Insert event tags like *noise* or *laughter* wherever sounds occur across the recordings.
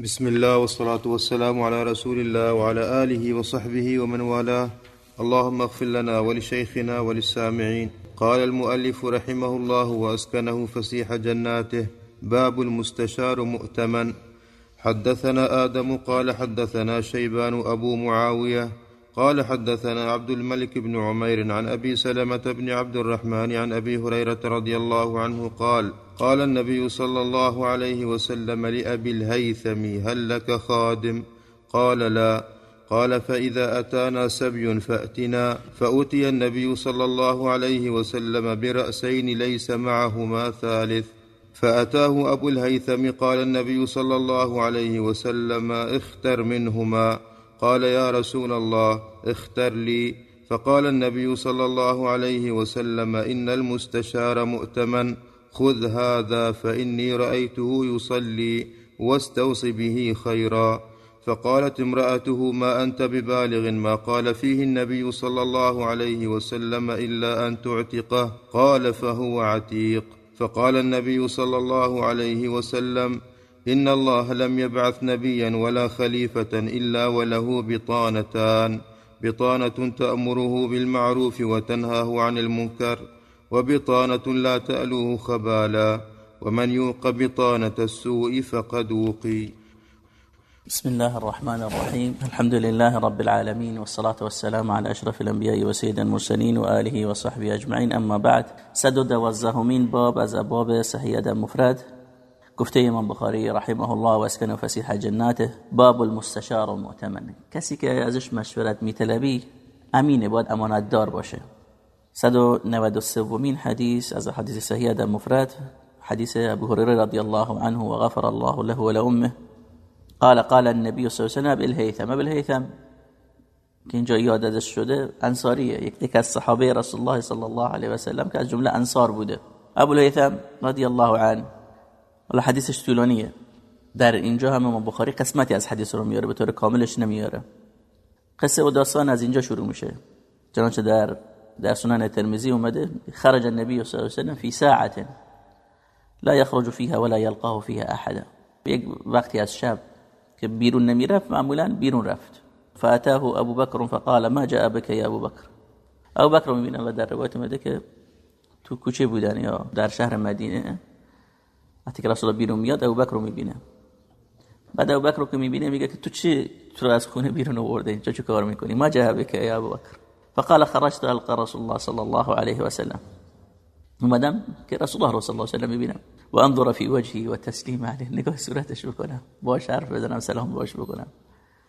بسم الله والصلاة والسلام على رسول الله وعلى آله وصحبه ومن والاه. اللهم اغفر لنا ولشيخنا وللسامعين. قال المؤلف رحمه الله وأسكنه فسيح جناته. باب المستشار مؤتمن. حدثنا آدم قال حدثنا شيبان أبو معاوية قال حدثنا عبد الملك بن عمير عن أبي سلمة بن عبد الرحمن عن أبي هريرة رضي الله عنه قال قال النبي صلى الله عليه وسلم لأبي الهيثم هل لك خادم؟ قال لا. قال فإذا أتانا سبي فأتنا. فأتي النبي صلى الله عليه وسلم برأسين ليس معهما ثالث. فأتاه أبو الهيثم قال النبي صلى الله عليه وسلم اختر منهما. قال يا رسول الله اختر لي. فقال النبي صلى الله عليه وسلم إن المستشار مؤتمن خذ هذا فإني رأيته يصلي واستوص به خيرا. فقالت امرأته ما أنت ببالغ ما قال فيه النبي صلى الله عليه وسلم إلا أن تعتقه. قال فهو عتيق. فقال النبي صلى الله عليه وسلم إن الله لم يبعث نبيا ولا خليفة إلا وله بطانتان بطانة تأمره بالمعروف وتنهاه عن المنكر وبطانة لا تألوه خبالا ومن يوق بطانة السوء فقد وقي. بسم الله الرحمن الرحيم. الحمد لله رب العالمين والصلاة والسلام على أشرف الأنبياء وسيد المرسلين وآله وصحبه أجمعين. أما بعد سد دوازدهمین باب از ابواب صحیح مفرد. گفته امام بخاری رحمه الله و اسکن فسیح جناته باب المستشار و مؤتمن کسی که ازش مشورت میطلبی امینه باید امانت دار باشه 193 مین حدیث از حدیث صحیح در مفرد حدیث ابو هريره رضی الله عنه و غفر الله له ولأمه قال قال النبي صلی الله عليه وسلم بالهيثم بالهيثم که اینجا یاد شده انصاریه. یک از صحابه رسول الله صلی الله علیه و سلم که از جمله انصار بوده. ابو الهیثم رضی الله عنه. حالا حدیثش طولانیه. در اینجا هم امام بخاری قسمتی از حدیث رو میاره به طور کاملش نمیاره. قصه و داستان از اینجا شروع میشه. چنانچه در در سنن ترمذی اومده خرج النبي صلی الله علیه و سلم فی ساعت لا يخرج فيها ولا يلقاه فيها احد. یک وقتی از شب که بیرون نمی‌رفت معمولا بیرون رفت. فاتاه ابو بکر فقال ما جاء بك يا ابو بکر؟ ابو بکر می‌بینه و در روایت اومده که تو کوچه بودن یا در شهر مدینه وقتی که رسول بیرون میاد ابوبکر رو می‌بینه بعد ابوبکر رو که می‌بینه میگه که تو چی تو از خونه بیرون آورده اینجا چه کار می‌کنی ما جهبك یا ابوبکر فقال خرجت القى رسول الله صلى الله عليه وسلم اومدم که رسول الله صلی الله علیه و سلم ببینم و انظر فی وجهی و تسلیم علیه نگاه صورتش بکنم باش حرف بزنم سلام باش بکنم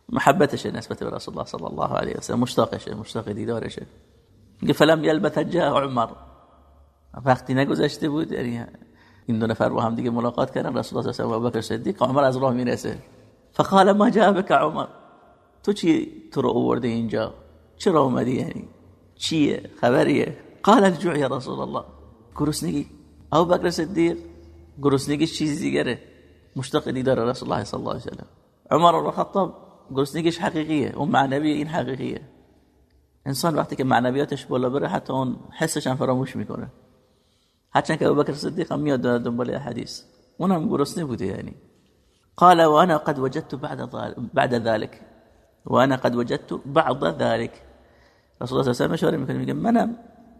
محبتش نسبت به رسول الله صلی الله علیه و سلم مشتاقشه مشتاق دیدارشه فلم یلبث جاء عمر وقتی نگذشته بود یعنی این دو نفر با هم دیگه ملاقات کردن رسول الله صلی الله علیه و بکر صدیق عمر از راه می‌رسه. فقال ما جاء بك عمر. تو چی تو رو آورده اینجا؟ چرا اومدی یعنی؟ چیه؟ خبریه؟ قال الجوع یا رسول الله. گرسنگی. ابو بکر صدیق. گرسنگی چیزی دیگره. مشتاق دیدار رسول الله صلی الله علیه و سلم عمر بن خطاب گرسنگیش حقیقیه اون معنوی این حقیقیه. انسان وقتی که معنویاتش بالا بره حتی اون حسش هم فراموش می‌کنه. هرچند که ابوبکر صدیق هم میاد دنبال حدیث اونم گرسنه بوده یعنی قال وأنا قد وجدت بعد بعد ذلك. وأنا قد وجدت بعض ذلك. رسول الله صلی الله علیه و میکنه میگه منم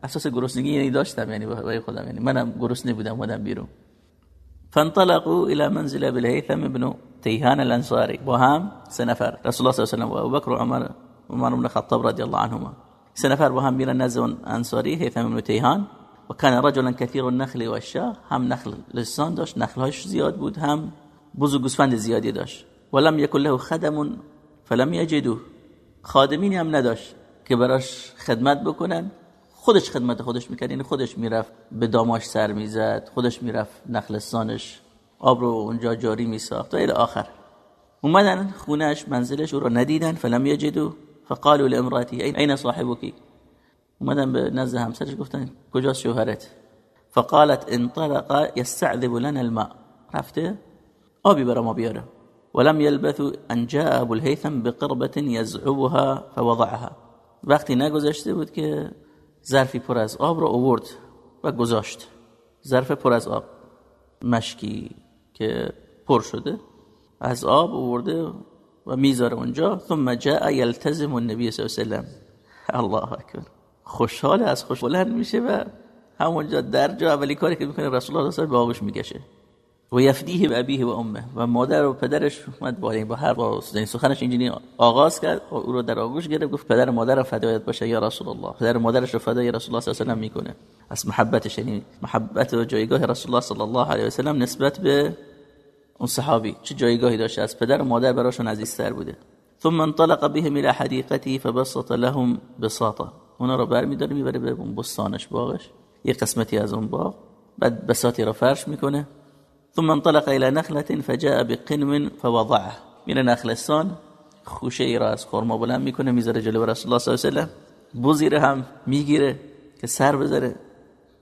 أساس گرسنگی یعنی داشتم یعنی برای خودم یعنی منم گرسنه بودم اومدم بیرون فانطلقوا إلى منزل أبي الهيثم ابن تيهان الأنصاري وهم سنفر. رسول الله صلی الله علیه و ابو بکر و عمر بن الخطاب رضی الله عنهما. سنفر با هم میرن هیثم بن تیهان و کان رجلا كثير النخل والشاه هم نخل لسان داشت نخلهاش زیاد بود هم بز و گوسفند زیادی داشت. ولم يكن له خدم فلم يجدوه خادمینی هم نداشت که براش خدمت بکنن. خودش خدمت خودش می‌کرد یعنی خودش می‌رفت به داماش سر می‌زد خودش می‌رفت نخلستانش آب رو اونجا جاری میساخت و الى آخر. اومدن خونهش منزلش او رو ندیدن فلم یجدو فقالوا این صاحبکی؟ اومدن به نزد همسرش گفتن کجاست شوهرت فقالت انطلق يستعذب لنا الماء. رفته آبی برا ما بیاره. ولم يلبث ان جاء ابو الهيثم بقربة يزعبها فوضعها. وقتی نگذشته بود که ظرفی پر از آب رو آورد و گذاشت. ظرف پر از آب مشکی که پر شده از آب آورده و می‌ذاره اونجا. ثم جاء یلتزم النبی صلی الله علیه و *laughs* الله اکبر. خوشحال از خوش بلند میشه و همونجا در جا اولی کاری که می‌کنه رسول الله صلی و آغوش می‌کشه. و یفدیه به ابیه و امه. و مادر و پدرش اومد با با هر با این سخنش اینجوری آغاز کرد. و او رو در آغوش گرفت. گفت پدر مادر فدایت باشه یا رسول الله. پدر مادرش رو فدای رسول الله صلی الله علیه و می‌کنه. از محبتش یعنی محبت و جایگاه رسول الله صلی الله علیه و سلم نسبت به اون صحابی. چه جایگاهی داشته از پدر و مادر براشون عزیزتر بوده. ثم انطلق بهم الى حديقته فبسط لهم بساطه اونا رو برمیداره می‌بره به اون بستانش باغش. یه قسمتی از اون باغ. بعد بساطی رو فرش می‌کنه. ثم انطلق الى نخله فجاء بقنم فوضعه. میره نخلستان خوشه ای را از خرما بلند می‌کنه می‌ذاره جلو رسول الله صلی الله علیه و بوزیره هم می‌گیره که سر بذاره.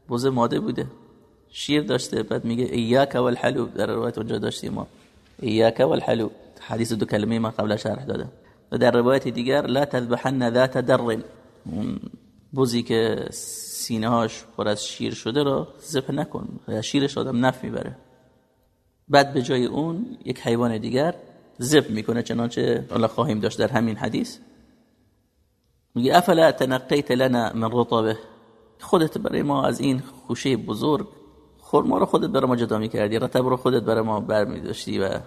بوز ماده بوده. شیر داشته بعد میگه ایاک والحلو. در روایت اونجا داشتیم ما. ایاک والحلو. حدیث دو کلمه ما قبل شرح دادم و در روایت دیگر لا تذبحن ذات در بوزی که سینه هاش پر از شیر شده رو ذبح نکن. شیرش آدم نف می‌بره. بعد به جای اون یک حیوان دیگر ذبح می‌کنه چنانچه الله خواهیم داشت در همین حدیث. میگه افلا تنقیت لنا من رطبه؟ خودت برای ما از این خوشه بزرگ خورما رو خودت برای ما جدا می‌کردی رتب رو خودت برای ما برمیداشتی و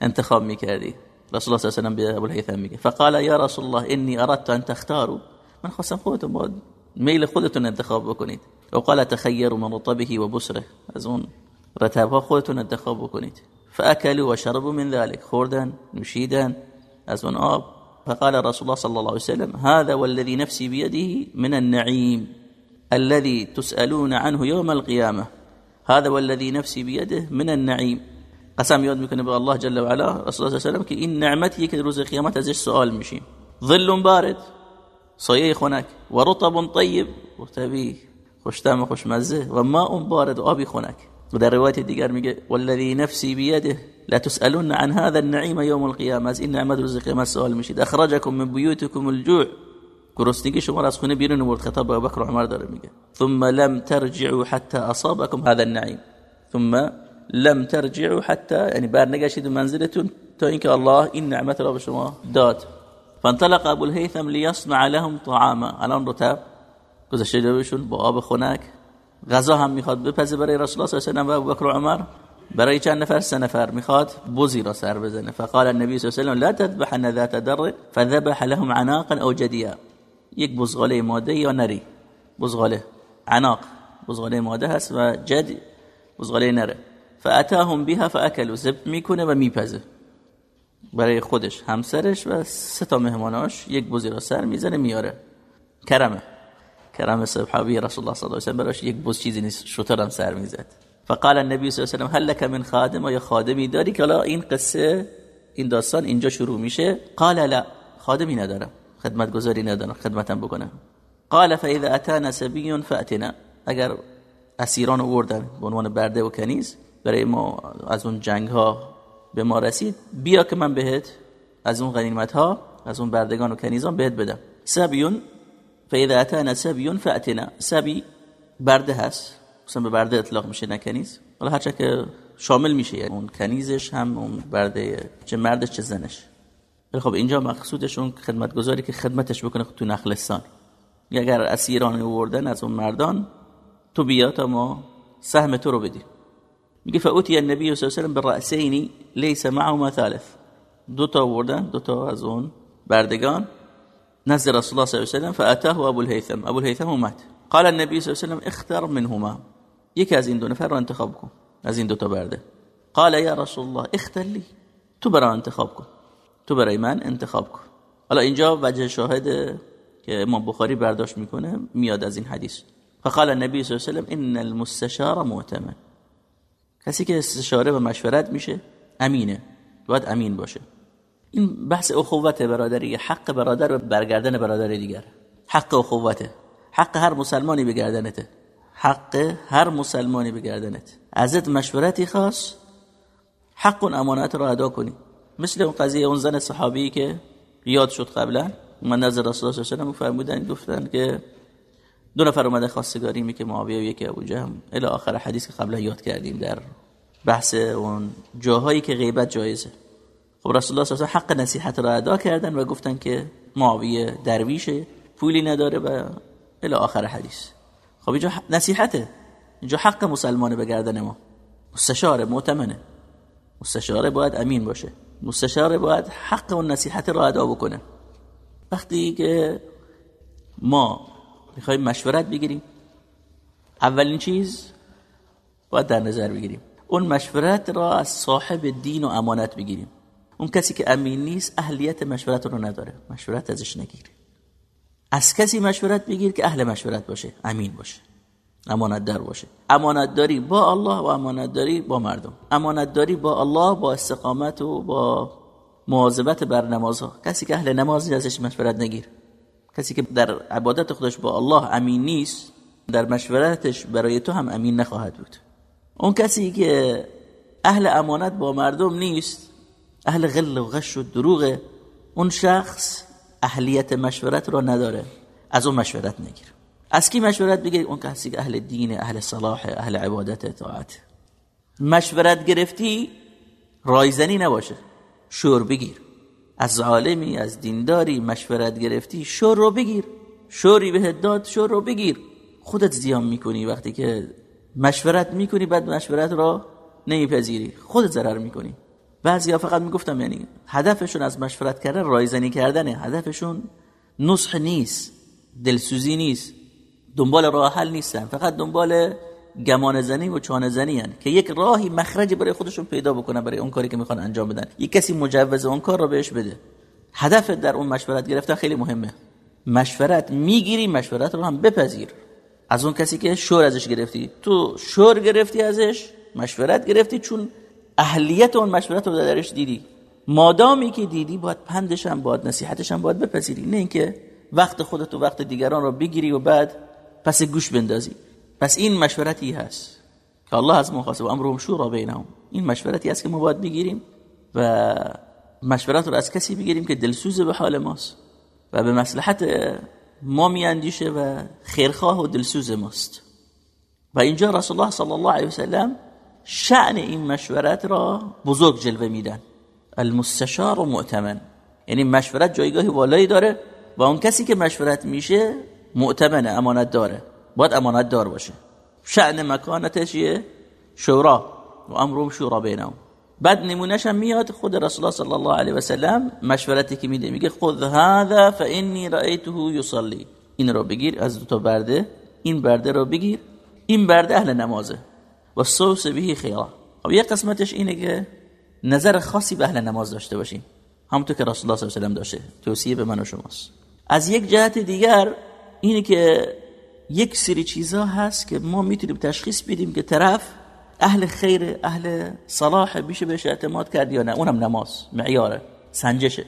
انتخاب می‌کردی. رسول الله صلی الله علیه و به ابو الهیثم میگه فقال یا رسول الله انی اردت ان تختاروا من خواستم خودتون با میل خودتون انتخاب بکنید. و قال تخیروا من رطبه و بسره از اون رتبها خودتون انتخاب بکنید. فأكلوا وشربوا من ذلك. خوردن نوشیدن از اون آب. فقال رسول الله صلى الله عليه وسلم هذا والذي نفسي بيده من النعيم الذي تسألون عنه يوم القيامة. هذا والذي نفسي بيده من النعيم. قسم یاد میکنه به الله جل و علا رسول الله صلی الله که این نعمتی که روز قیامت سوال میشیم. ظل بارد. سایه خنک و رطب طیب طبیع خوشتم خوشمزه و ماء بارد آبی خنک. و در روایت دیگر میگه والذی نفسی بیده لا تسألون عن هذا النعيم يوم القيامه از این نعمت روز قیامت سوال میشید. اخرجكم من بيوتكم الجوع. گرسنگی شما از خونه بیرون خطاب به ابوبکر و عمر داره میگه. ثم لم ترجعوا حتى أصابكم هذا النعيم ثم لم ترجعوا حتى یعنی برنگشید منزلتون تا اینکه الله این نعمت را به شما داد. فانطلق ابو الهيثم ليصنع لهم طعاما. الان رتب گذاشته بهشون با آب خنک. غذا هم می‌خواد بپزه برای رسول الله صلی الله علیه و ابوبکر و عمر. برای چند نفر؟ سه نفر می‌خواد بوزی را سر بزنه. فقال النبي صلی الله علیه و لا تذبحن ذات در فذبح لهم عناقا او جديا یک بزغاله ماده یا نری؟ بزغاله عناق. بزغاله ماده هست و جد بزغاله نره. فاتاهم بها فاكلوا زب می‌کنه و میپزه. برای خودش همسرش و سه تا مهماناش یک بزی را سر می‌زنه میاره. کرمه. کرم صحابی رسول الله صلی الله علیه و براش یک بز چیزی نیست شترم سر می‌زد. فقال النبي صلی الله علیه و هل لك من خادم؟ یا خادمی داری؟ که این قصه این داستان اینجا شروع میشه. قال لا خادمی ندارم. خدمتگزاری ندارم. خدمتم بکنم. قال فاذا اتانا سبي فاتنا. اگر اسیران آوردن به عنوان برده و کنیز برای ما از اون جنگ ها به ما رسید بیا که من بهت از اون غنیمت ها از اون بردگان و کنیزان بهت بدم. سبیون فاذا اتانا سبی فاتنا. سبی برده هست مثلا به برده اطلاق میشه نه کنیز. حالا هرچه که شامل میشه یعنی اون کنیزش هم اون برده چه مردش چه زنش. خب اینجا مقصودش اون خدمتگذاری که خدمتش بکنه تو نخلستان. اگر اسیران آوردن از اون مردان تو بیا تا ما سهم تو رو بدیم میگه فاوتی النبی صلی الله علیه و بالرأسین ليس معهما ثالث. دو تا آوردن دو تا از اون بردگان. نزل رسول الله صلی الله علیه و فاتاه ابو الهیثم ابو الهیثم اومد. قال النبي صلی الله علیه و اختر منهما. یکی از این دو نفر رو انتخاب کن. از این دو تا برده. قال یا رسول الله اختر لی تو برای انتخاب کن. تو برای من انتخاب کن. حالا اینجا وجه شاهد که امام بخاری برداشت می‌کنه میاد از این حدیث. فقال النبي صلی الله علیه و ان المستشار مؤتمن. کسی که استشاره و مشورت میشه امینه باید امین باشه. این بحث اخوت برادری حق برادر و برگردن برادر دیگر. حق اخوته حق هر مسلمانی به گردنته. حق هر مسلمانی به گردنت. ازت مشورتی خاص حق و امانت را ادا کنی. مثل اون قضیه اون زن صحابی که یاد شد قبلا من نظر رسول الله صلی الله علیه و فرمودن گفتن که دو نفر اومده خواستگاری می که معاویه و یکی ابو جهم. الی آخر حدیث که قبلا یاد کردیم در بحث اون جاهایی که غیبت جایزه. خب رسول الله صلی الله حق نصیحت را ادا کردن و گفتن که معاویه درویشه پولی نداره و الی آخر حدیث. خب اینجا نصیحته. اینجا حق مسلمانه به گردن ما. مستشاره معتمنه. مستشاره باید امین باشه. مستشاره باید حق و نصیحت را ادا بکنه. وقتی که ما می‌خوایم مشورت بگیریم. اولین چیز باید در نظر بگیریم. اون مشورت را از صاحب دین و امانت بگیریم. اون کسی که امین نیست اهلیت مشورت رو نداره. مشورت ازش نگیر از کسی مشورت بگیر که اهل مشورت باشه امین باشه. امانت دار باشه. امانت داری با الله و امانت داری با مردم. امانت داری با الله با استقامت و با مواظبت بر نمازها. کسی که اهل نمازی ازش مشورت نگیر. کسی که در عبادت خودش با الله امین نیست در مشورتش برای تو هم امین نخواهد بود. اون کسی که اهل امانت با مردم نیست اهل غل و غش و دروغه اون شخص اهلیت مشورت رو نداره از اون مشورت نگیر. از کی مشورت بگیر اون کسی که اهل دین اهل صلاح اهل عبادت اطاعت. مشورت گرفتی رایزنی نباشه. شور بگیر. از عالمی از دینداری مشورت گرفتی شور رو بگیر. شوری به داد شور رو بگیر. خودت زیان می‌کنی وقتی که مشورت می‌کنی بعد مشورت را نمیپذیری. خودت ضرر می‌کنی. بعضی فقط می‌گفتم یعنی هدفشون از مشورت کردن رایزنی کردنه. هدفشون نصح نیست دلسوزی نیست. دنبال راه حل نیستن. فقط دنبال گمان زنی و چانه زنی هن. که یک راهی مخرجی برای خودشون پیدا بکنن برای اون کاری که می‌خوان انجام بدن. یک کسی مجوز اون کار رو بهش بده. هدف در اون مشورت گرفتن خیلی مهمه. مشورت می‌گیری مشورت رو هم بپذیر. از اون کسی که شور ازش گرفتی. تو شور گرفتی ازش مشورت گرفتی چون اهلیت اون مشورت رو درش دیدی. مادامی که دیدی باید پندش هم باید نصیحتش هم باید بپذیری. نه اینکه وقت خودت و وقت دیگران رو بگیری و بعد پس گوش بندازی. پس این مشورتی هست که الله از مخاصب امرهم شورا بینهم. این مشورتی هست که ما باید بگیریم و مشورت رو از کسی بگیریم که دلسوز به حال ماست و به مصلحت ما میاندیشه و خیرخواه و دلسوز ماست. و اینجا رسول الله صلی الله علیه وسلم شأن این مشورت را بزرگ جلوه میدن. المستشار و مؤتمن. یعنی مشورت جایگاهی والایی داره و اون کسی که مشورت میشه مؤتمنه امانت داره. باید امانت دار باشه. شأن مکانتش یه شورا. و امروم شورا بینهم. بعد نمونهش هم میاد خود رسول الله صلی الله علیه و سلم مشورتی که میده. میگه خذ هذا فانی رأیته یصلی. این رو بگیر از دو برده این برده رو بگیر این برده اهل نمازه. و صوص به خیره خب یه قسمتش اینه که نظر خاصی به اهل نماز داشته باشیم. همونطور که رسول الله صلی الله علیه و سلم داشته. توصیه به من و شماست. از یک جهت دیگر اینه که یک سری چیزا هست که ما می‌تونیم تشخیص بدیم که طرف اهل خیر اهل صلاح بیشه بهش اعتماد کرد یا نه. اونم نماز معیاره سنجشه.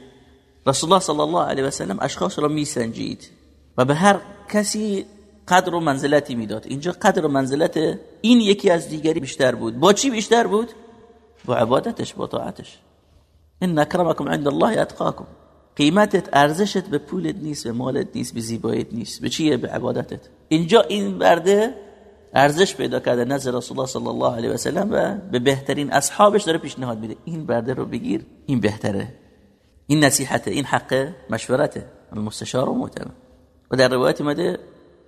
رسول الله صلی الله علیه و سلم اشخاص را میسنجید و به هر کسی قدر و منزلتی می‌داد. اینجا قدر و منزلت این یکی از دیگری بیشتر بود. با چی بیشتر بود؟ با عبادتش با طاعتش. ان اکرمکم عند الله اتقاکم. قیمتت ارزشت به پولت نیست به مالت نیست به زیباییت نیست. به چیه؟ به عبادتت. اینجا این برده ارزش پیدا کرده نزد رسول الله صلی الله علیه و سلم و به بهترین اصحابش داره پیشنهاد میده. این برده رو بگیر این بهتره. این نصیحته این حق مشورته. المستشار و محترم. و در روایت مده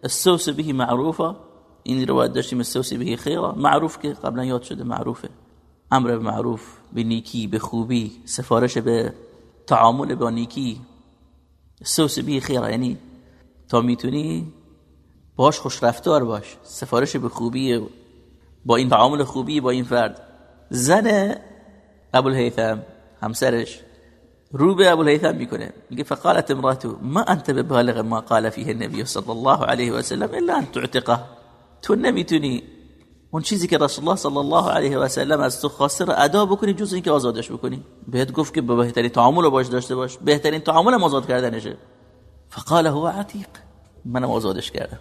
السوس به معروفه این روایت داشتیم السوس به خیره معروف که قبلا یاد شده معروفه. امر به معروف به نیکی به خوبی سفارش به تعامل با نیکی. سوس به خیره یعنی تا می‌تونی باش خوش رفتار باش سفارش به خوبی با این تعامل خوبی با این فرد. زن ابوالهیثم همسرش رو به ابوالهیثم می‌کنه. میگه فقالت امراتو ما انت ببالغ ما قال فيه النبي صلی الله علیه و سلم الا ان تعتقه. تو نمی‌تونی اون چیزی که رسول الله صلی الله علیه و سلم از تو خواسته ادا بکنی جز اینکه آزادش بکنی. بهت گفت که به بهترین تعامل باش داشته باش بهترین تعامل آزاد کردنشه. فقال هو عتیق منم آزادش کردم.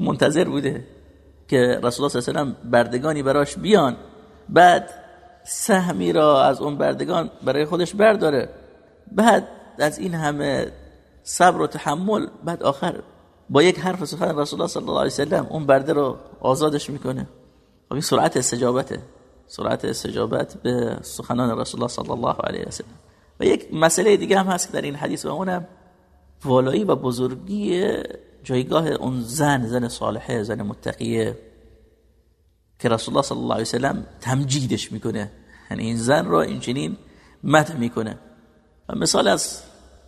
منتظر بوده که رسول الله صلی الله علیه و بردگانی براش بیان. بعد سهمی را از اون بردگان برای خودش برداره. بعد از این همه صبر و تحمل بعد آخر با یک حرف سخن رسول الله صلی الله علیه و سلم اون برده رو آزادش می‌کنه. خب این سرعت استجابته. سرعت استجابت به سخنان رسول الله صلی الله علیه و و یک مسئله دیگه هم هست که در این حدیث و اونم والایی و بزرگی جایگاه اون زن زن صالحه زن متقیه که رسول الله صلی الله علیه وسلم تمجیدش می‌کنه. یعنی این زن رو اینچنین مدح می‌کنه. و مثال از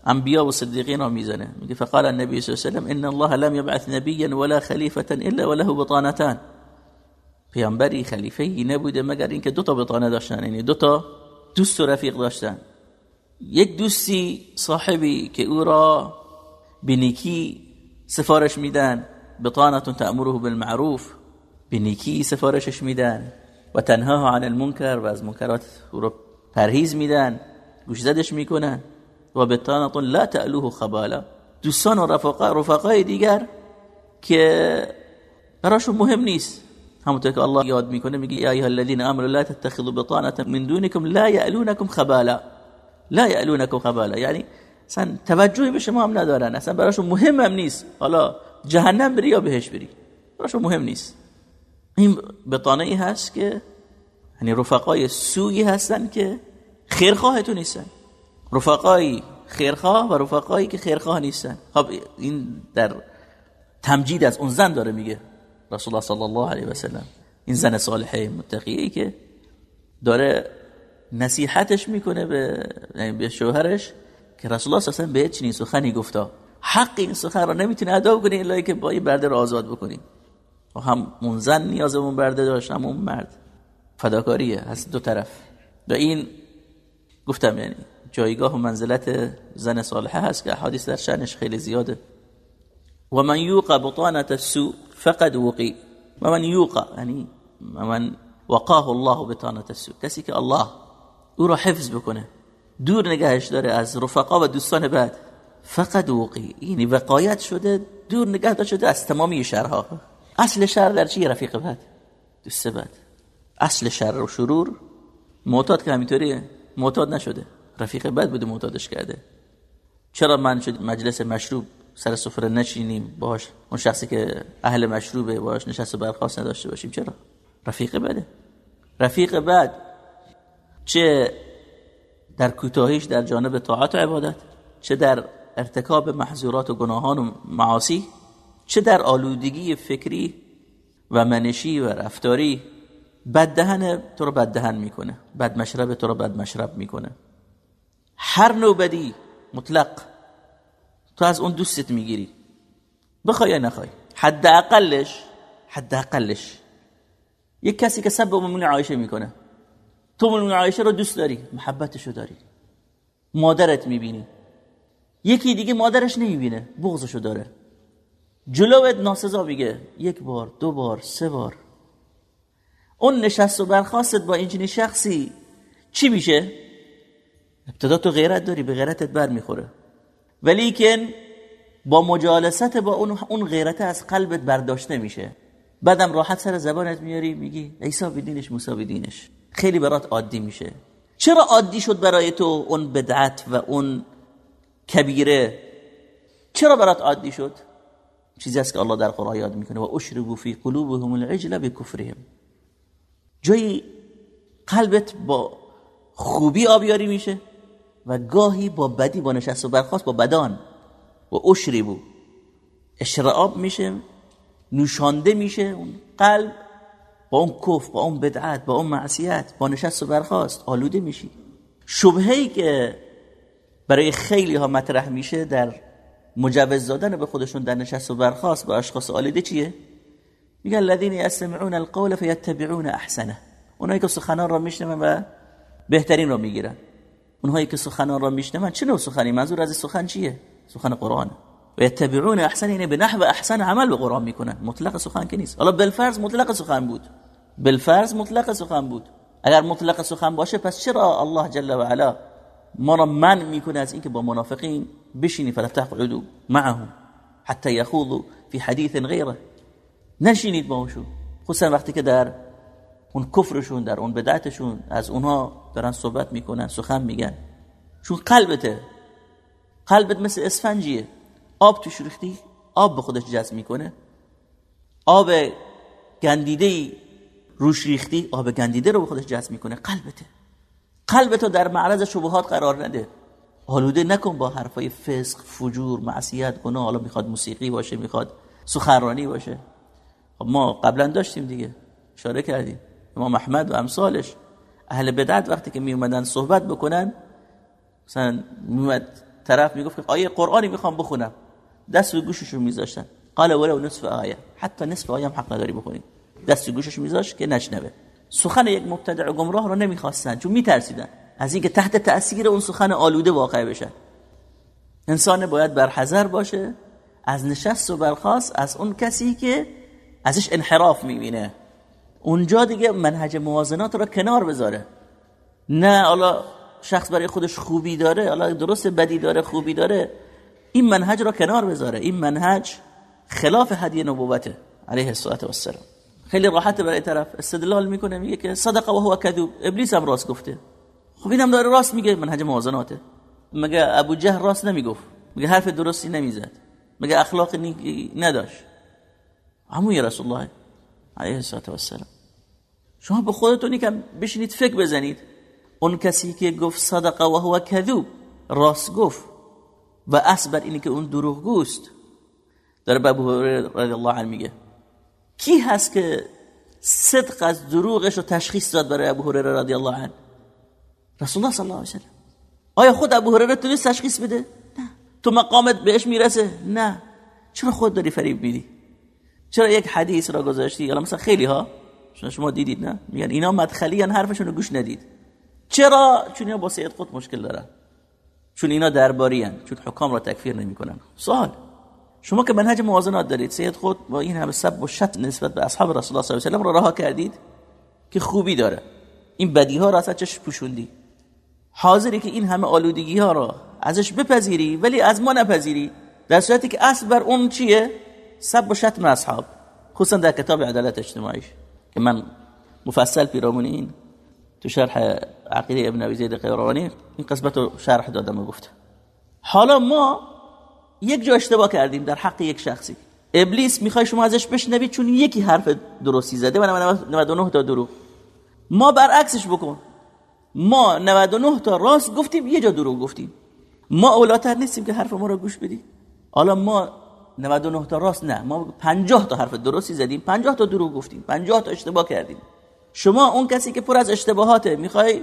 انبیا و صدیقین رو می‌زنه. میگه فقال النبی صلی الله علیه و ان الله لم يبعث نبیا ولا خلیفه الا وله بطانتان. پیامبری خلیفه ای نبوده مگر اینکه دو تا بطانه داشتن. یعنی دو تا دوست و رفیق داشتن. یک دوستی صاحبی که او را بنیکی سفارش میدن. بطانتون تأمره بالمعروف. بنیکی سفارشش میدن. و تنها عن المنکر و از منکرات او را پرهیز میدن. گوش زدش می‌کنن. و بطانتون لا تألوه خبالا. دوستان و رفقا رفقای دیگر که براشون مهم نیست. همونطور که الله یاد می‌کنه میگه یا ایها الذين امنوا لا تتخذوا بطانه من دونكم لا يألونكم خبالا. لا يألونكم خبالا. یعنی اصلا توجهی به شما هم ندارن. اصلا براشون مهم هم نیست. حالا جهنم بری یا بهش بری. براشون مهم نیست. این بطانه ای هست که یعنی رفقای سوی هستن که خیرخواه تو نیستن. رفقای خیرخواه و رفقایی که خیرخواه نیستن. خب این در تمجید از اون زن داره میگه رسول الله صلی الله علیه و سلم این زن صالحه متقیه که داره نصیحتش می‌کنه به یعنی به شوهرش که رسول الله صلی الله علیه و چنین سخنی گفتا. حق این سخن را نمی‌تونه ادا کنی الا که با این برده را آزاد بکنی. و هم اون زن نیاز اون برده داشت هم اون مرد. فداکاریه از دو طرف. و این گفتم یعنی جایگاه و منزلت زن صالحه هست که حدیث در شأنش خیلی زیاده. و من یوق بطانه السوء فقد وقی و من یوق یعنی من وقاه الله بطانه السوء. کسی که الله او را حفظ بکنه. دور نگهش داره از رفقا و دوستان بعد. فقط وقی یعنی وقایت شده دور نگه شده از تمامی شرها اصل شر در چی رفیق بعد؟ دوست بعد. اصل شر و شرور معتاد که همینطوریه. معتاد نشده. رفیق بد بوده معتادش کرده. چرا من شد مجلس مشروب سر سفره نشینیم؟ باش. اون شخصی که اهل مشروبه باش. نشست و برخواست نداشته باشیم. چرا؟ رفیق بده رفیق بد چه در کوتاهیش در جانب طاعت و عبادت چه در ارتکاب محظورات و گناهان و معاصی چه در آلودگی فکری و منشی و رفتاری. بددهن تو رو بددهن می‌کنه. بد مشرب تو رو بد مشرب می‌کنه. هر نوع بدی مطلق تو از اون دوستت می‌گیری. بخوای یا نخوای؟ حد اقلش حد اقلش یک کسی که سب مؤمن عایشه می‌کنه. تو مؤمن عایشه رو دوست داری؟ محبتشو داری. مادرت می‌بینی. یکی دیگه مادرش نمی‌بینه بغضشو داره. جلوت ناسزا میگه یک بار دو بار سه بار. اون نشست و برخواستت با اینجنی شخصی چی میشه؟ ابتدا تو غیرت داری به غیرتت بر می‌خوره. ولیکن با مجالست با اون اون غیرت از قلبت برداشته میشه. بعدم راحت سر زبانت میاری میگی عیسی بدینش موسی بدینش. خیلی برات عادی میشه. چرا عادی شد برای تو اون بدعت و اون کبیره؟ چرا برات عادی شد؟ چیزی است که الله در قرآن یاد می‌کنه. و اشربوا فی قلوبهم العجل بکفرهم. جایی قلبت با خوبی آبیاری میشه و گاهی با بدی با نشست و برخواست با بدان. و اشربو اشراب میشه نوشانده میشه اون قلب. با اون کف با اون بدعت با اون معصیت با نشست و برخواست آلوده میشی. شبهی که برای خیلی ها مطرح میشه در مجوز دادن به خودشون در نشست و برخواست با اشخاص آلیده چیه؟ میگن الذين يستمعون القول فيتبعون احسنه. اونایی که سخنان را میشنون و بهترین را می‌گیرن. اونهایی که سخنان را میشنون چه نوع سخنی؟ منظور از سخن چیه؟ سخن قرآن و یتبعون احسن یعنی به نحو احسن عمل به قرآن می‌کنن مطلق سخن که نیست حالا بالفرض مطلق سخن بود. بالفرض مطلق سخن بود. اگر مطلق سخن باشه پس چرا الله جل و علا ما را می‌کنه از اینکه با منافقین بشینی؟ فلا تقعدوا معهم حتى يخوضوا في حديث غيره. نشینید باهاشون خصوصا وقتی که در اون کفرشون در اون بدعتشون از اونها دارن صحبت می‌کنن سخن میگن. چون قلبته. قلبت مثل اسفنجیه. آب توش ریختی؟ آب به خودش جذب می‌کنه؟ آب گندیده روش ریختی؟ آب گندیده رو به خودش جذب می‌کنه؟ قلبته. قلبتو در معرض شبهات قرار نده. آلوده نکن با حرفای فسق فجور معصیت گناه. حالا می‌خواد موسیقی باشه می‌خواد سخنرانی باشه. خب ما قبلا داشتیم دیگه. اشاره کردیم. امام احمد و امثالش. اهل بدعت وقتی که می اومدن صحبت بکنن مثلا میومد طرف می‌گفت که آیه قرآنی می‌خوام بخونم. دست و گوششو میذاشتن. قال ولو نصف آیه. حتی نصف آیه هم حق نداری بخونید دست و گوشش میذاشت که نشنوه سخن یک مبتدع گمراه رو نمی‌خواستن چون میترسیدن. از اینکه تحت تأثیر اون سخن آلوده واقع بشن. انسان باید برحذر باشه از نشست و برخواست از اون کسی که ازش انحراف می‌بینه. اونجا دیگه منهج موازنات رو کنار بذاره. نه حالا شخص برای خودش خوبی داره حالا درست بدی داره خوبی داره. این منهج رو کنار بذاره. این منهج خلاف هدی نبوته علیه الصلاه و السلام خیلی راحت برای طرف استدلال می‌کنه میگه که صدق و هو کذوب. ابلیس هم راست گفته. خب اینم داره راست میگه منهج موازناته. مگه ابو جهل راست نمی‌گفت؟ مگه حرف درستی نمی‌زد؟ مگه اخلاق نداشت؟ عموی رسول الله علیه الصلاه و السلام شما به خودتون یکم بشینید فکر بزنید. اون کسی که گفت صدق و هو کذوب راست گفت. و اصبر اینی که اون دروغ گوست. داره به ابو رضی الله عنه میگه. کی هست که صدق از دروغش رو تشخیص داد برای ابو هریره رضی الله عنه؟ رسول الله صلی الله علیه و آیا خود ابو هریره تو تشخیص بده؟ نه. تو مقامت بهش می‌رسه؟ نه. چرا خود داری فریب میدی؟ چرا یک حدیث را گذاشتی؟ یا مثلا خیلی ها شما دیدید نه؟ میگن اینا مدخلی حرفشون رو گوش ندید. چرا؟ چون اینا با سید قطب مشکل دارن. چون اینا درباری هن. چون حکام را تکفیر نمی‌کنن. سوال شما که منهج موازنات دارید سید خود با این همه سب و شت نسبت به اصحاب رسول الله صلی الله علیه و را رها کردید که خوبی داره. این بدی ها را از چش پوشوندی. حاضری که این همه آلودگی ها را ازش بپذیری ولی از ما نپذیری. در صورتی که اصل بر اون چیه؟ سب و شتم اصحاب. خصوصا در کتاب عدالت اجتماعیش. که من مفصل پیرامون این تو شرح عقیده ابن ابی زید قیروانی این قسمت رو شرح دادم و گفت. حالا ما یک جا اشتباه کردیم در حق یک شخصی. ابلیس می‌خوای شما ازش بشنوید چون یکی حرف درستی زده و 99 تا دروغ. ما برعکسش بکن. ما 99 تا راست گفتیم یه جا دروغ گفتیم. ما اولاتر نیستیم که حرف ما رو گوش بدی حالا ما 99 تا راست نه ما 50 تا حرف درستی زدیم 50 تا دروغ گفتیم 50 تا اشتباه کردیم. شما اون کسی که پر از اشتباهاته می‌خوای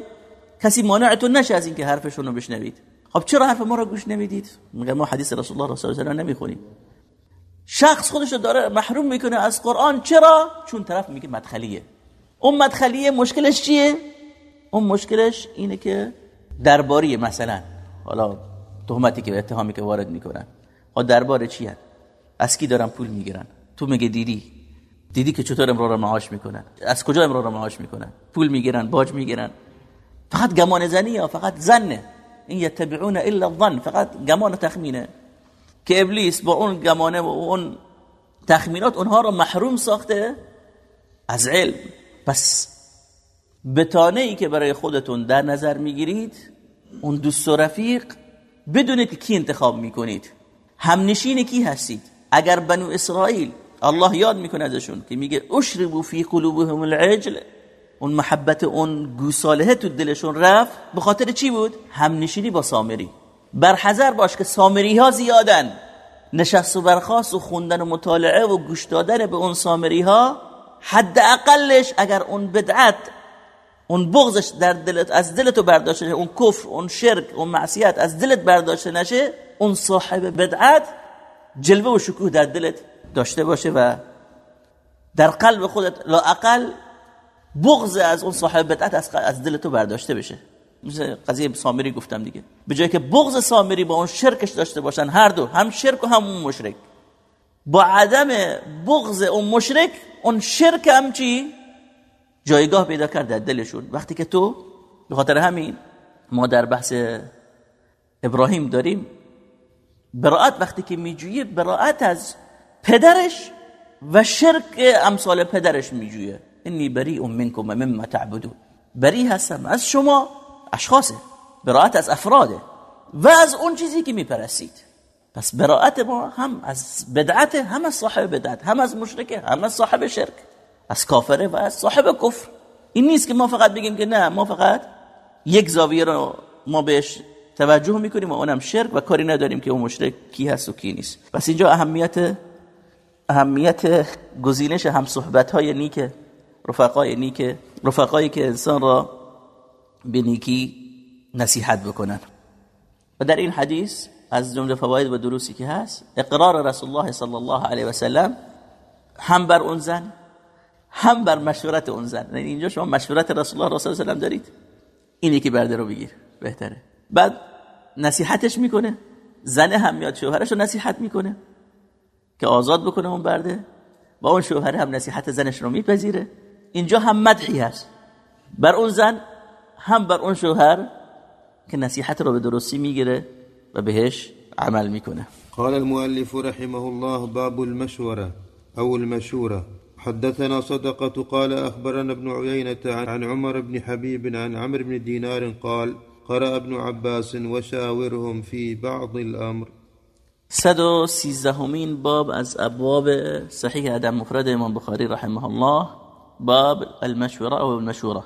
کسی مانعتون نشه از اینکه حرفشون رو بشنوید. خب چرا حرف ما رو گوش نمی‌دید؟ میگه ما حدیث رسول الله صلی الله علیه و نمی‌خونیم. شخص خودش رو داره محروم می‌کنه از قرآن. چرا؟ چون طرف میگه مدخلیه. اون مدخلیه مشکلش چیه؟ اون مشکلش اینه که درباری مثلا حالا تهمتی که اتهامی که وارد می‌کنن. ها درباره چی از کی دارن پول می‌گیرن؟ تو میگه دیدی. دیدی که چطور امرار معاش می‌کنن؟ از کجا امرار معاش می‌کنن؟ پول می‌گیرن باج می‌گیرن. فقط گمان زنی یا فقط زنه؟ این یتبعون الا الظن فقط گمان تخمینه. که ابلیس با اون گمانه و اون تخمینات اونها رو محروم ساخته از علم. پس بتانه ای که برای خودتون در نظر می‌گیرید اون دوست و رفیق بدونید که کی انتخاب می‌کنید. همنشین کی هستید؟ اگر بنو اسرائیل الله یاد می‌کنه ازشون که میگه اشربوا فی قلوبهم العجل. اون محبت اون گوساله تو دلشون رفت. به خاطر چی بود؟ همنشینی با سامری. برحذر باش که سامری ها زیادن. نشست و برخواست و خوندن و مطالعه و گوش دادن به اون سامری ها حد اقلش اگر اون بدعت اون بغضش در دلت از دلتو برداشته اون کفر اون شرک اون معصیت از دلت برداشته نشه اون صاحب بدعت جلوه و شکوه در دلت داشته باشه و در قلب خودت لا اقل بغض از اون صاحب بدعت از, از دل تو برداشته بشه. مثل قضیه سامری گفتم دیگه. به جای که بغض سامری با اون شرکش داشته باشن هر دو هم شرک و هم اون مشرک. با عدم بغض اون مشرک اون شرک هم چی؟ جایگاه پیدا کرد در دلشون. وقتی که تو به خاطر همین ما در بحث ابراهیم داریم براعت وقتی که میجویه براعت از پدرش و شرک امثال پدرش میجویه. انی بریء منکم و مما تعبدون. بری هستم. از شما اشخاصه. براعت از افراده. و از اون چیزی که می‌پرسید. پس براعت ما هم از بدعت هم از صاحب بدعت هم از مشرکه هم از صاحب شرک. از کافره و از صاحب کفر. این نیست که ما فقط بگیم که نه ما فقط یک زاویه رو ما بهش توجه می‌کنیم و اونم شرک و کاری نداریم که اون مشرک کی هست و کی نیست. پس اینجا اهمیت اهمیت گزینش هم صحبت های نیک رفقای نیک رفقایی که انسان را به نیکی نصیحت بکنن. و در این حدیث از جمله فواید و دروسی که هست اقرار رسول الله صلی الله علیه و سلم هم بر اون زن هم بر مشورت اون زن. یعنی اینجا شما مشورت رسول الله صلی الله علیه و دارید. اینی که برده رو بگیر بهتره. بعد نصیحتش می‌کنه زنه هم میاد شوهرش رو نصیحت می‌کنه. که آزاد بکنه اون برده و اون شوهر هم نصیحت زنش رو میپذیره. اینجا هم مدحی هست. بر اون زن هم بر اون شوهر که نصیحت رو به درستی می‌گیره و بهش عمل می‌کنه. قال المؤلف رحمه الله باب المشورة أو المشورة. حدثنا صدقة قال أخبرنا ابن عيينة عن عمر بن حبيب عن عمرو بن دينار قال قرأ ابن عباس وشاورهم في بعض الأمر. صد و سیزدهمین باب از ابواب صحیح ادب مفرد امام بخاری رحمه الله باب المشوره او المشوره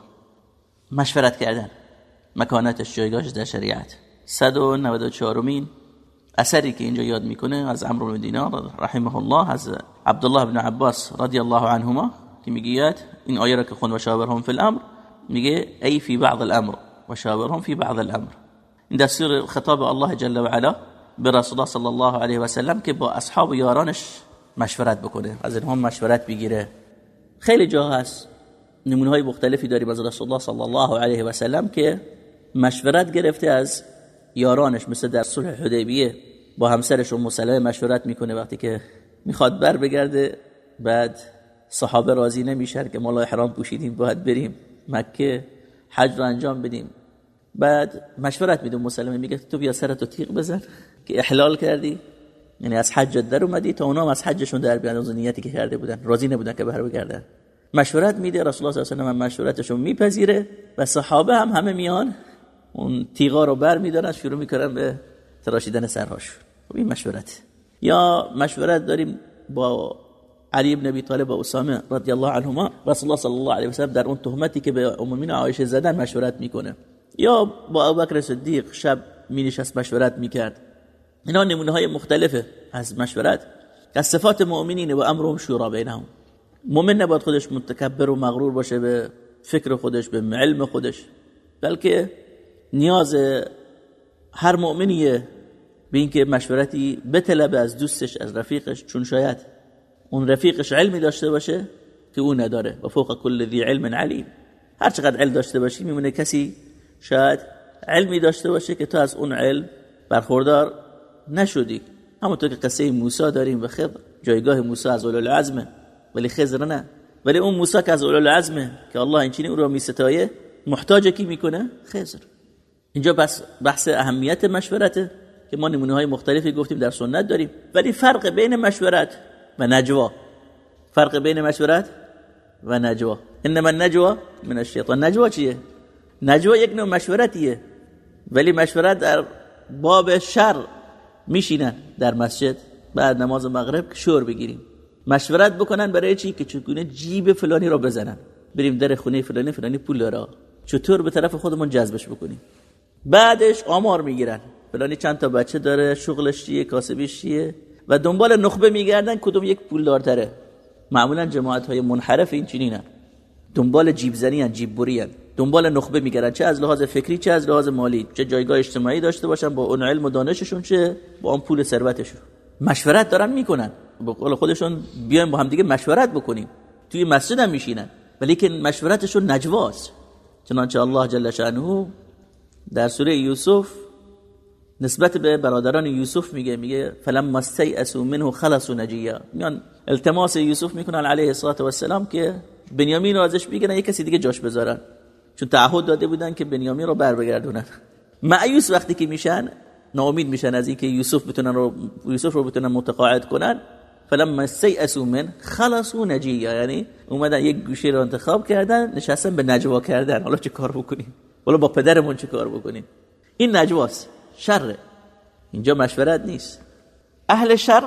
مشورت کردن. مکانتش جایگاهش در شریعت. 194 مین اثری که اینجا یاد می‌کنه از عمرو بن دینار رحمه الله از عبدالله بن عباس رضی الله عنهما که میگه این آیه را که خون و شاورهم فی الامر میگه ای فی بعض الامر و شاورهم فی بعض الامر. این دستور خطاب الله جل و علا به رسول الله صلی الله علیه و سلم که با اصحاب و یارانش مشورت بکنه. از اینها مشورت بگیره. خیلی جا هست. نمونه های مختلفی داریم از رسول الله صلی الله علیه و سلم که مشورت گرفته از یارانش مثل در صلح حدیبیه. با همسرش ام سلمه مشورت می‌کنه وقتی که می‌خواد بر بگرده. بعد صحابه راضی نمیشن که ما احرام پوشیدیم باید بریم مکه حج رو انجام بدیم. بعد مشورت میده مسلمه میگه تو بیا سرتو تیغ بزن که احلال کردی. یعنی از حج در اومدی تا اونا از حجشون در بیان. از نیتی که کرده بودن راضی نبودن که بر بگردن. مشورت میده رسول الله صلی الله علیه و مشورتشو میپذیره و صحابه هم همه میان. اون تیغا رو بر میدارن شروع می‌کنن به تراشیدن سرهاش. خب این مشورت. یا مشورت داریم با علی ابن ابی طالب و اسامه رضی الله عنهما. رسول الله صلی الله علیه و سلم در اون تهمتی که به ام عایشه زدن مشورت می‌کنه. یا با ابوبکر صدیق شب می نشست مشورت می‌کرد. اینا نمونه های مختلفه از مشورت. از صفات مؤمنین و امرهم شورا بینهم. مؤمن نباید خودش متکبر و مغرور باشه به فکر خودش به علم خودش. بلکه نیاز هر مؤمنیه به اینکه مشورتی بطلبه از دوستش از رفیقش. چون شاید اون رفیقش علمی داشته باشه که اون نداره. و فوق کل ذی علم علیم. هر چقدر علم داشته باشی میمونه کسی شاید علمی داشته باشه که تو از اون علم برخوردار نشدی. همونطور که قصه موسی داریم و خضر جایگاه موسی از اولو العزمه. ولی خضر نه. ولی اون موسی که از اولو العزمه که الله اینچینی اون رو میستایه محتاج کی می‌کنه؟ خضر. اینجا بس بحث اهمیت مشورته که ما نمونه های مختلفی گفتیم در سنت داریم. ولی فرق بین مشورت و نجوا. فرق بین مشورت و نجوا. انما النجوا من الشیطان. نجوا چیه؟ نجوا یک نوع مشورتیه ولی مشورت در باب شر میشینن در مسجد بعد نماز مغرب شور بگیریم. مشورت بکنن برای چی؟ که چگونه جیب فلانی رو بزنن. بریم در خونه فلانی فلانی پول داره. چطور به طرف خودمون جذبش بکنیم؟ بعدش آمار می‌گیرن. فلانی چند تا بچه داره شغلش چیه کاسبیش چیه؟ و دنبال نخبه میگردن کدوم یک پول دارتره معمولا جماعت های منحرف این چنینن دنبال جیب زنی جیب هن. دنبال نخبه میگردن چه از لحاظ فکری چه از لحاظ مالی چه جایگاه اجتماعی داشته باشن با اون علم و دانششون چه با اون پول ثروتشون. مشورت دارن می‌کنن. با قول خودشون بیایم با هم دیگه مشورت بکنیم. توی مسجد هم میشینن. ولی که مشورتشون نجواست. چنانچه الله جل شانه در سوره یوسف نسبت به برادران یوسف میگه میگه فلما استيئسوا منه خلصوا نجیا. میان التماس یوسف می‌کنن علیه الصلاه و السلام که بنیامین رو ازش بگیرن یک کسی دیگه جاش بذارن. چون تعهد داده بودن که بنیامین رو بر بگردونن معیوس وقتی که میشن ناامید میشن از اینکه یوسف بتونن رو یوسف رو بتونن متقاعد کنن. فلما استيئسوا من خلصوا نجیا یعنی اومدن یک گوشه رو انتخاب کردن نشستن به نجوا کردن. حالا چه کار بکنیم؟ حالا با پدرمون چه کار بکنیم؟ این نجواست. شر اینجا مشورت نیست. اهل شر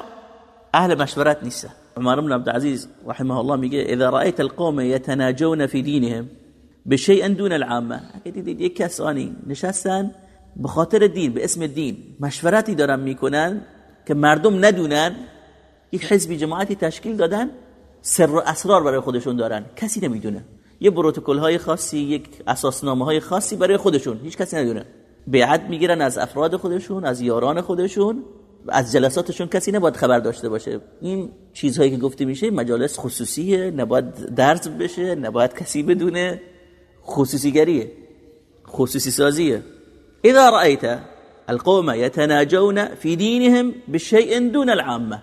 اهل مشورت نیست عمر بن عبد العزيز رحمه الله میگه اذا رايت القوم يتناجون في دينهم بشيء دون العامه. اگه دیدید یک کسانی نشستن به خاطر دین به اسم دین مشورتی دارن می‌کنن که مردم ندونن یک حزبی جماعتی تشکیل دادن سر و اسرار برای خودشون دارن. کسی نمی‌دونه. یه پروتکل های خاصی یک اساسنامه های خاصی برای خودشون. هیچ کسی ندونه. بیعت می‌گیرن از افراد خودشون از یاران خودشون از جلساتشون کسی نباید خبر داشته باشه. این چیزهایی که گفته میشه مجالس خصوصیه نباید درز بشه نباید کسی بدونه. خصوصیگریه. خصوصی سازیه اذا رأيت القوم يتناجون في دينهم بشيء دون العامة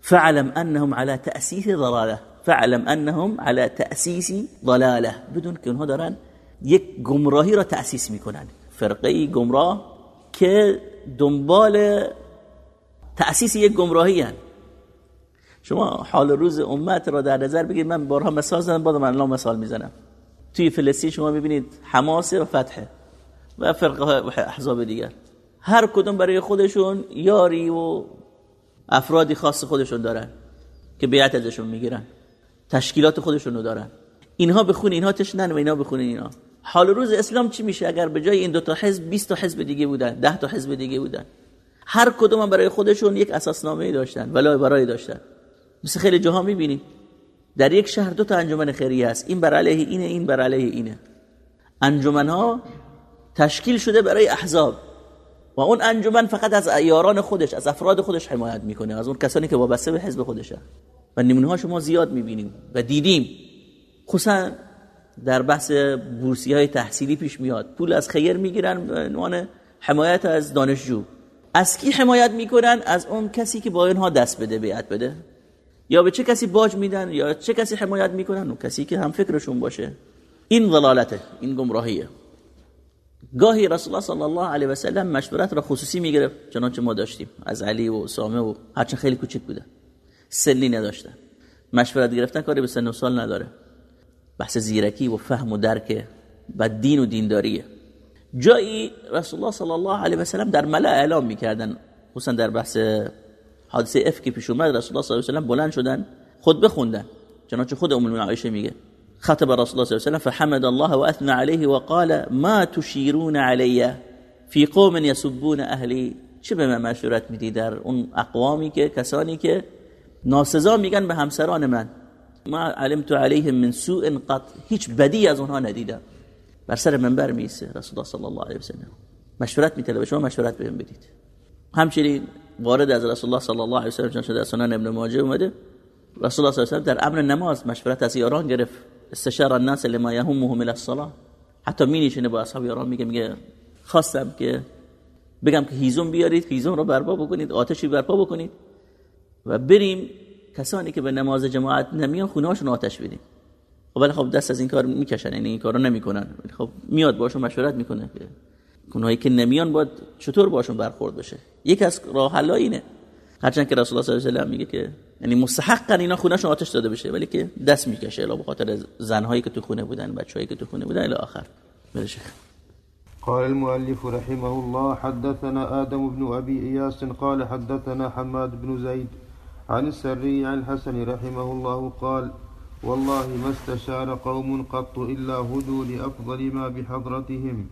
فاعلم أنهم على تأسيس ضلالة فاعلم أنهم على تأسيس ضلالة. بدون که اونها دارن یک گمراهی را تأسیس می‌کنن فرقه گمراه که دنبال تأسیس یک گمراهی هن. شما حال روز امت را در نظر بگیرید من بارها مثال زدم بعد من مثال می‌زنم. توی فلسطین شما می‌بینید حماسه و فتحه و فرقه احزاب دیگر. هر کدوم برای خودشون یاری و افرادی خاص خودشون دارن که بیعت ازشون می‌گیرن. تشکیلات خودشون رو دارن. اینها بخونین اینها تشنن و اینا بخونین اینا. حال روز اسلام چی میشه؟ اگر به جای این دو تا حزب 20 تا حزب دیگه بودن 10 تا حزب دیگه بودن. هر کدوم برای خودشون یک اساسنامه داشتن ولی برای داشتن. مثل خیلی جاها می‌بینی در یک شهر دو تا انجمن خیریه است. این بر علیه اینه این بر علیه اینه. انجمن ها تشکیل شده برای احزاب. و اون انجمن فقط از ایاران خودش از افراد خودش حمایت می‌کنه از اون کسانی که وابسته به حزب خودشه. و نمونه ها شما زیاد می‌بینیم و دیدیم. خصوصا در بحث بورسی های تحصیلی پیش میاد. پول از خیر می‌گیرن به عنوان حمایت از دانشجو. از کی حمایت می‌کنن؟ از اون کسی که با اینها دست بده بیعت بده. یا به چه کسی باج میدن یا چه کسی حمایت می‌کنن؟ اون کسی که هم فکرشون باشه. این ضلالته این گمراهیه. گاهی رسول الله صلی الله علیه و سلم مشورت را خصوصی می‌گرفت چنانچه ما داشتیم. از علی و اسامه و هرچند خیلی کوچک بودن سنی نداشتن مشورت گرفتن کاری به سن و سال نداره. بحث زیرکی و فهم و درک و دین و دینداریه. جایی رسول الله صلی الله علیه و سلم در ملأ اعلام می‌کردن خصوصا در بحث حادثه اف که پیش اومد رسول الله صلی الله علیه و بلند شدن خود بخوندن. چنانچه خود ام عایشه میگه. خطب رسول الله صلی الله علیه و فحمد الله واثنى عليه وقال ما تشيرون علي في قوم يسبون اهلی. چه به من مشورت میدی در اون اقوامی که کسانی که ناسزا میگن به همسران من؟ ما علمت عليهم من سوء قط. هیچ بدی از اونها ندیدم. بر سر منبر میسه رسول الله صلی الله علیه و سلم. مشورت میطلبه شما مشورت بهم بدید. همچنین وارد از رسول الله صلی الله علیه و سلم شده سنن ابن ماجه اومده. رسول الله صلی الله علیه و در امر نماز مشورت از یاران گرفت. استشار الناس لما يهمهم الى الصلاه حتی می نشینه با اصحاب یاران میگه میگه خواستم که بگم که هیزم بیارید هیزم رو برپا بکنید آتشی برپا بکنید و بریم کسانی که به نماز جماعت نمیان خونه هاشون آتش بدیم. ولی خب دست از این کار می‌کشن یعنی این کارو نمی‌کنن. خب میاد باشون مشورت می‌کنه که اونایی که نمیان باید چطور باشون برخورد بشه؟ یک از راه حل اینه. هرچند که رسول الله صلی الله علیه و میگه که یعنی مستحقا اینا خونهشون آتش داده بشه ولی که دست می‌کشه الا به خاطر زنهایی که تو خونه بودن بچه‌هایی که تو خونه بودن الی آخر. بله قال المؤلف رحمه الله حدثنا آدم بن أبي إياس قال حدثنا حماد بن زيد عن السري عن الحسن رحمه الله قال والله ما استشار قوم قط إلا هدوا لأفضل ما بحضرتهم.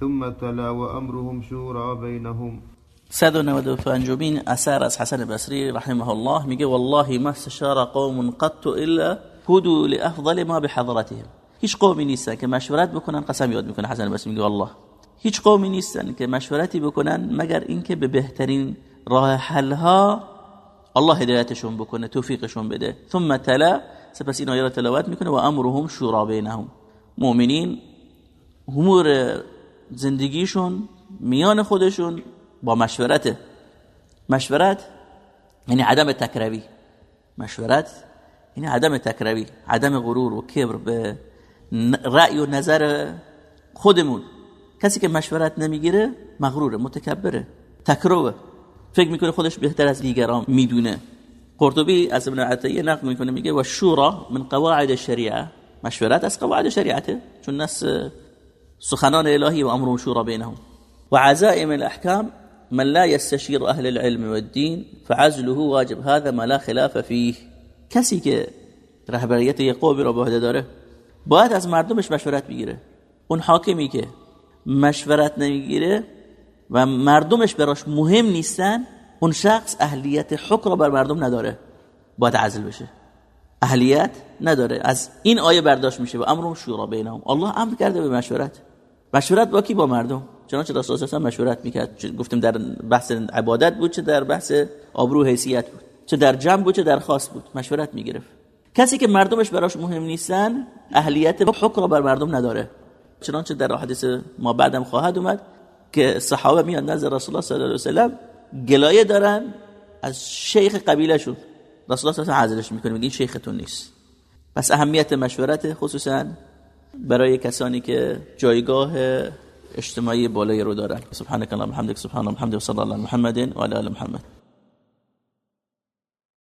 ثم تلا وأمرهم شورى بينهم. 195 اثر از حسن بصری رحمه الله میگه والله ما استشار قوم قط الا هدوا لافضل ما بحضرتهم. هیچ قومی نیستن که مشورت بکنن قسم یاد می‌کنه حسن بصری میگه والله. هیچ قومی نیستن که مشورتی بکنن مگر اینکه به بهترین راه حل ها الله هدایتشون بکنه توفیقشون بده. ثم تلا سپس این آیه را تلاوت می‌کنه و امرهم شورا بینهم مؤمنین امور زندگیشون میان خودشون با مشورت. مشورت یعنی عدم تکروی. مشورت یعنی عدم تکروی عدم غرور و کبر به رأی و نظر خودمون. کسی که مشورت نمی‌گیره مغروره متکبره تکروه. فکر می‌کنه خودش بهتر از دیگران می‌دونه. قرطبی از ابن عطیه نقل می‌کنه میگه و شورا من قواعد شریعه مشورت از قواعد شریعته چون نس سخنان الهی و امر شورا بینهم. و عزائم الاحکام من لا يستشير اهل العلم والدين فعزله واجب هذا ما لا خلاف فيه کسی که رهبریت یک قومی را به داره باید از مردمش مشورت بگیره. اون حاکمی که مشورت نمی‌گیره و مردمش براش مهم نیستن اون شخص اهلیت حکم بر مردم نداره. باید عزل بشه. اهلیت نداره. از این آیه برداشت میشه و امرم شورا بینهم. الله امر کرده به مشورت. مشورت با کی؟ با مردم. چنانچه رسول الله مشورت می‌کرد. گفتیم در بحث عبادت بود چه در بحث آبرو حیثیت بود. چه در جمع بود چه در خاص بود. مشورت می‌گرفت. کسی که مردمش براش مهم نیستن اهلیت حکم بر مردم نداره. چنانچه در حدیث ما بعدم خواهد اومد که صحابه میان نزد رسول الله صلی الله علیه و سلم گلایه دارن از شیخ قبیلهشون. رسول الله صلی الله علیه و می‌کنه میگه شیختون نیست. پس اهمیت مشورت خصوصا برای کسانی که جایگاه اجتماعی بالایی رو دارن. سبحانك اللهم وبحمدك سبحان الله وبحمده وصلى الله محمد وعلى ال محمد.